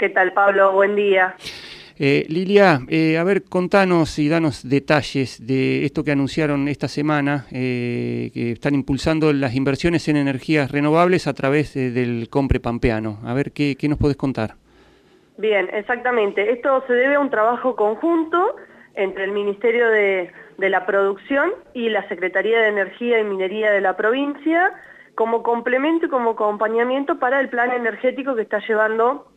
¿Qué tal, Pablo? Buen día. Eh, Lilia, eh, a ver, contanos y danos detalles de esto que anunciaron esta semana, eh, que están impulsando las inversiones en energías renovables a través del Compre Pampeano. A ver, ¿qué, nos podés contar? Bien, exactamente. Esto se debe a un trabajo conjunto entre el Ministerio de, de la Producción y la Secretaría de Energía y Minería de la provincia, como complemento y como acompañamiento para el plan energético que está llevando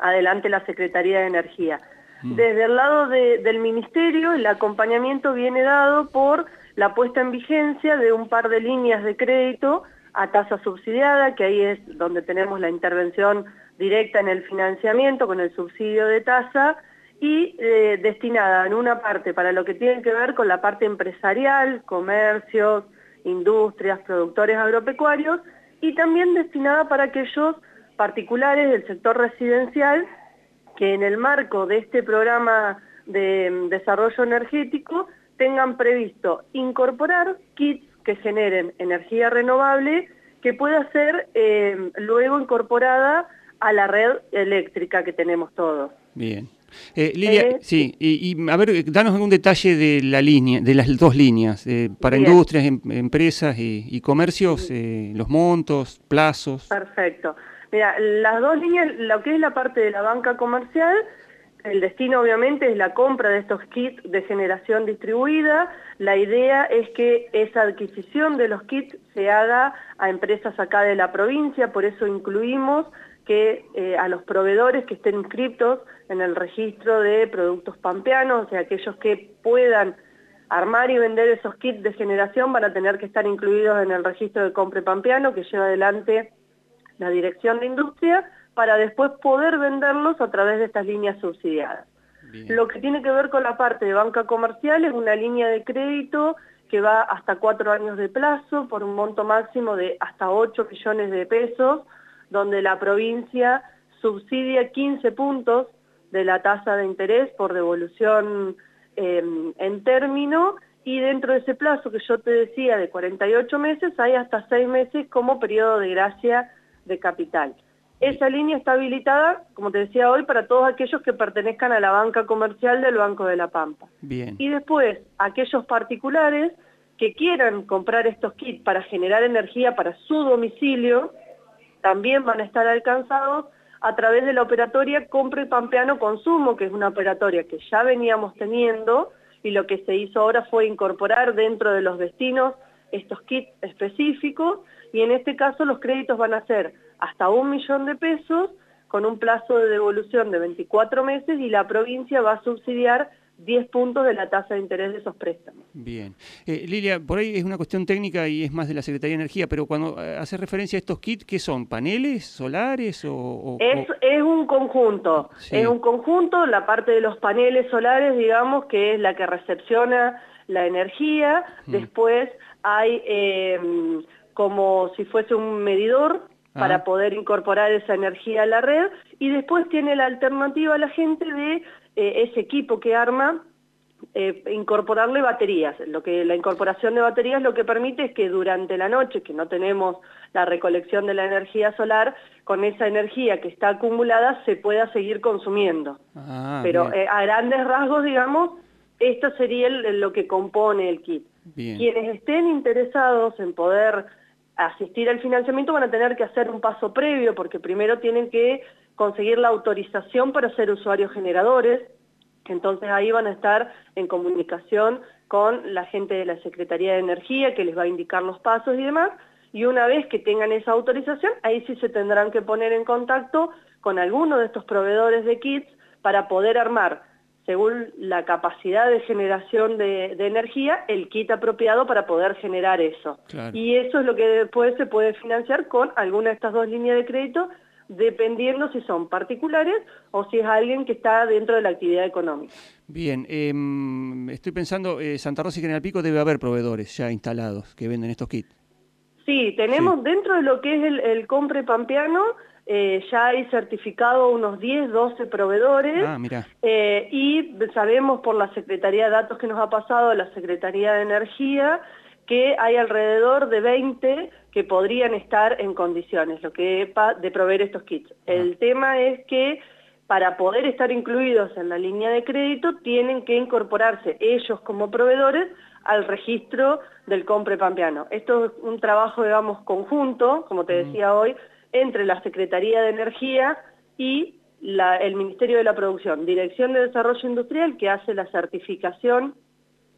adelante la Secretaría de Energía. Mm. Desde el lado del Ministerio, el acompañamiento viene dado por la puesta en vigencia de un par de líneas de crédito a tasa subsidiada, que ahí es donde tenemos la intervención directa en el financiamiento con el subsidio de tasa, y eh, destinada en una parte para lo que tiene que ver con la parte empresarial, comercios, industrias, productores agropecuarios, y también destinada para aquellos particulares del sector residencial que en el marco de este programa de mm, desarrollo energético tengan previsto incorporar kits que generen energía renovable que pueda ser em, luego incorporada a la red eléctrica que tenemos todos. Bien. Eh, Lilia, eh, sí, y, a ver, danos algún detalle de la línea, de las dos líneas, eh, para industrias, em, empresas y, comercios, los montos, plazos. Perfecto. Mira, las dos líneas, lo que es la parte de la banca comercial, el destino obviamente es la compra de estos kits de generación distribuida. La idea es que esa adquisición de los kits se haga a empresas acá de la provincia, por eso incluimos que eh, a los proveedores que estén inscritos en el registro de productos pampeanos, o sea, aquellos que puedan armar y vender esos kits de generación van a tener que estar incluidos en el registro de compre pampeano que lleva adelante la Dirección de Industria, para después poder venderlos a través de estas líneas subsidiadas. Lo que tiene que ver con la parte de banca comercial es una línea de crédito que va hasta cuatro años de plazo por un monto máximo de hasta 8 millones de pesos, donde la provincia subsidia 15 puntos de la tasa de interés por devolución em, en término y dentro de ese plazo que yo te decía de 48 meses hay hasta 6 meses como periodo de gracia de capital. Esa línea está habilitada, como te decía hoy, para todos aquellos que pertenezcan a la banca comercial del Banco de la Pampa. Bien. Y después, aquellos particulares que quieran comprar estos kits para generar energía para su domicilio, también van a estar alcanzados a través de la operatoria Compre Pampeano Consumo, que es una operatoria que ya veníamos teniendo y lo que se hizo ahora fue incorporar dentro de los destinos estos kits específicos y en este caso los créditos van a ser hasta un millón de pesos con un plazo de devolución de 24 meses y la provincia va a subsidiar 10 puntos de la tasa de interés de esos préstamos. Bien. Eh, Lilia, por ahí es una cuestión técnica y es más de la Secretaría de Energía, pero cuando eh, hace referencia a estos kits, ¿qué son? ¿Paneles solares o...? es, es, un conjunto, es un conjunto, la parte de los paneles solares, digamos, que es la que recepciona la energía, mm. después hay eh, como si fuese un medidor para poder incorporar esa energía a la red y después tiene la alternativa a la gente de eh, ese equipo que arma eh, incorporarle baterías. Lo que la incorporación de baterías lo que permite es que durante la noche, que no tenemos la recolección de la energía solar, con esa energía que está acumulada se pueda seguir consumiendo. Ah, Pero a grandes rasgos, digamos, esto sería lo que compone el kit. Quienes estén interesados en poder asistir al financiamiento van a tener que hacer un paso previo porque primero tienen que conseguir la autorización para ser usuarios generadores, entonces ahí van a estar en comunicación con la gente de la Secretaría de Energía que les va a indicar los pasos y demás, y una vez que tengan esa autorización, ahí sí se tendrán que poner en contacto con alguno de estos proveedores de kits para poder armar según la capacidad de generación de, energía, el kit apropiado para poder generar eso. Y eso es lo que después se puede financiar con alguna de estas dos líneas de crédito, dependiendo si son particulares o si es alguien que está dentro de la actividad económica. Bien, em, estoy pensando, eh, Santa Rosa y General Pico debe haber proveedores ya instalados que venden estos kits. Sí, tenemos dentro de lo que es el, el compre pampeano, eh, ya hay certificado unos 10, 12 proveedores ah, eh, y sabemos por la Secretaría de Datos que nos ha pasado, la Secretaría de Energía, que hay alrededor de 20 que podrían estar en condiciones lo que de proveer estos kits. El tema es que para poder estar incluidos en la línea de crédito, tienen que incorporarse ellos como proveedores al registro del compre pampeano. Esto es un trabajo, digamos, conjunto, como te decía hoy, entre la Secretaría de Energía y el Ministerio de la Producción, Dirección de Desarrollo Industrial, que hace la certificación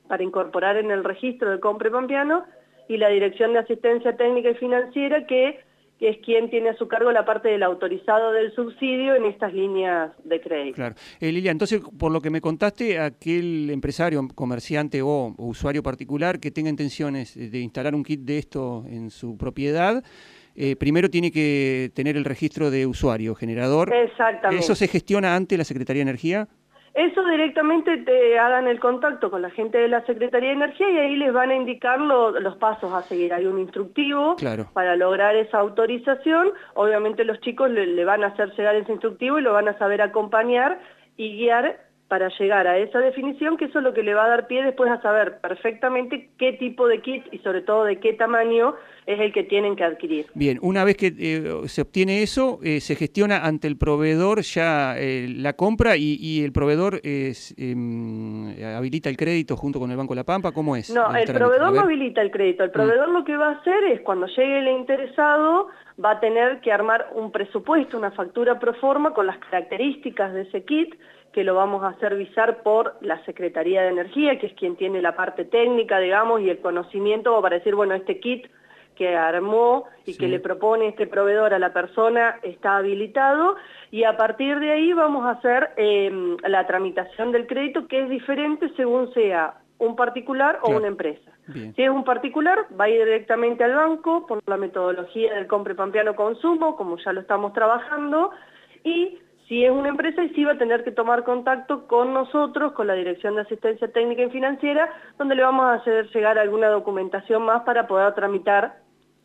para incorporar en el registro del compre pampeano, y la Dirección de Asistencia Técnica y Financiera, que que es quien tiene a su cargo la parte del autorizado del subsidio en estas líneas de crédito. Claro. Eh, Lilia, entonces, por lo que me contaste, aquel empresario, comerciante o, usuario particular que tenga intenciones de instalar un kit de esto en su propiedad, eh, primero tiene que tener el registro de usuario, generador. Exactamente. ¿Eso se gestiona ante la Secretaría de Energía? Eso directamente te hagan el contacto con la gente de la Secretaría de Energía y ahí les van a indicar los pasos a seguir. Hay un instructivo para lograr esa autorización. Obviamente los chicos le, van a hacer llegar ese instructivo y lo van a saber acompañar y guiar para llegar a esa definición, que eso es lo que le va a dar pie después a saber perfectamente qué tipo de kit y sobre todo de qué tamaño es el que tienen que adquirir. Bien, una vez que eh, se obtiene eso, eh, se gestiona ante el proveedor ya eh, la compra y, el proveedor em, habilita el crédito junto con el Banco La Pampa, ¿cómo es? No, el, proveedor no habilita el crédito, el mm. proveedor lo que va a hacer es cuando llegue el interesado va a tener que armar un presupuesto, una factura pro forma con las características de ese kit, que lo vamos a hacer visar por la Secretaría de Energía, que es quien tiene la parte técnica, digamos, y el conocimiento para decir, bueno, este kit que armó y que le propone este proveedor a la persona está habilitado y a partir de ahí vamos a hacer em, la tramitación del crédito que es diferente según sea un particular o una empresa. Si es un particular, va a ir directamente al banco por la metodología del compre pampeano consumo, como ya lo estamos trabajando, y si es una empresa, sí va a tener que tomar contacto con nosotros, con la Dirección de Asistencia Técnica y Financiera, donde le vamos a hacer llegar alguna documentación más para poder tramitar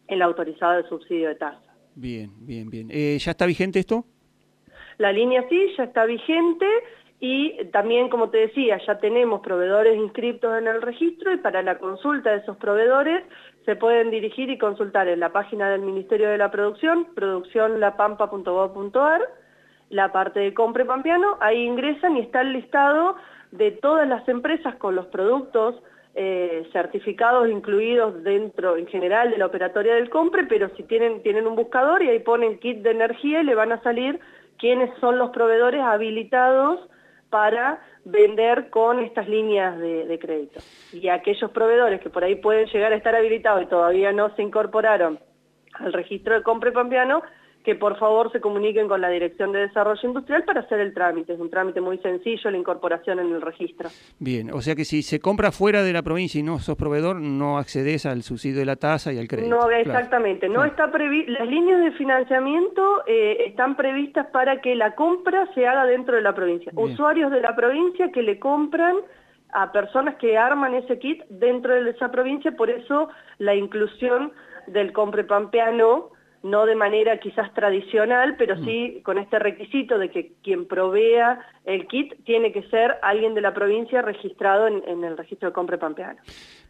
el autorizado de subsidio de tasa. Bien, bien, bien. Eh, ¿Ya está vigente esto? La línea sí, ya está vigente y también, como te decía, ya tenemos proveedores inscriptos en el registro y para la consulta de esos proveedores se pueden dirigir y consultar en la página del Ministerio de la Producción, produccionlapampa.gov.ar, la parte de compre pampeano, ahí ingresan y está el listado de todas las empresas con los productos eh, certificados incluidos dentro en general de la operatoria del compre, pero si tienen, tienen un buscador y ahí ponen kit de energía y le van a salir quiénes son los proveedores habilitados para vender con estas líneas de, de crédito. Y aquellos proveedores que por ahí pueden llegar a estar habilitados y todavía no se incorporaron al registro de compre pampeano, que por favor se comuniquen con la Dirección de Desarrollo Industrial para hacer el trámite. Es un trámite muy sencillo, la incorporación en el registro. Bien, o sea que si se compra fuera de la provincia y no sos proveedor, no accedes al subsidio de la tasa y al crédito. No, exactamente. No está Las líneas de financiamiento eh, están previstas para que la compra se haga dentro de la provincia. Usuarios de la provincia que le compran a personas que arman ese kit dentro de esa provincia, por eso la inclusión del compre pampeano no de manera quizás tradicional, pero sí con este requisito de que quien provea el kit tiene que ser alguien de la provincia registrado en, el registro de compra pampeano.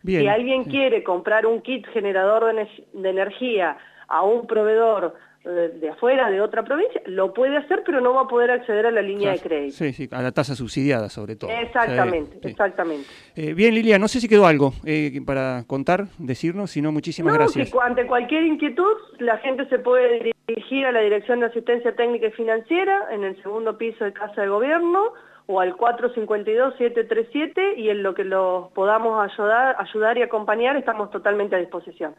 Si alguien quiere comprar un kit generador de energía a un proveedor de afuera, de otra provincia, lo puede hacer, pero no va a poder acceder a la línea de crédito. Sí, sí, a la tasa subsidiada sobre todo. Exactamente, exactamente. Eh, bien, Lilia, no sé si quedó algo eh, para contar, decirnos, si no, muchísimas gracias. ante cualquier inquietud, la gente se puede dirigir a la Dirección de Asistencia Técnica y Financiera en el segundo piso de Casa de Gobierno o al 452-737 y en lo que los podamos ayudar, ayudar y acompañar estamos totalmente a disposición.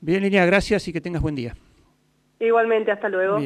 Bien, Lilia, gracias y que tengas buen día. Igualmente, hasta luego.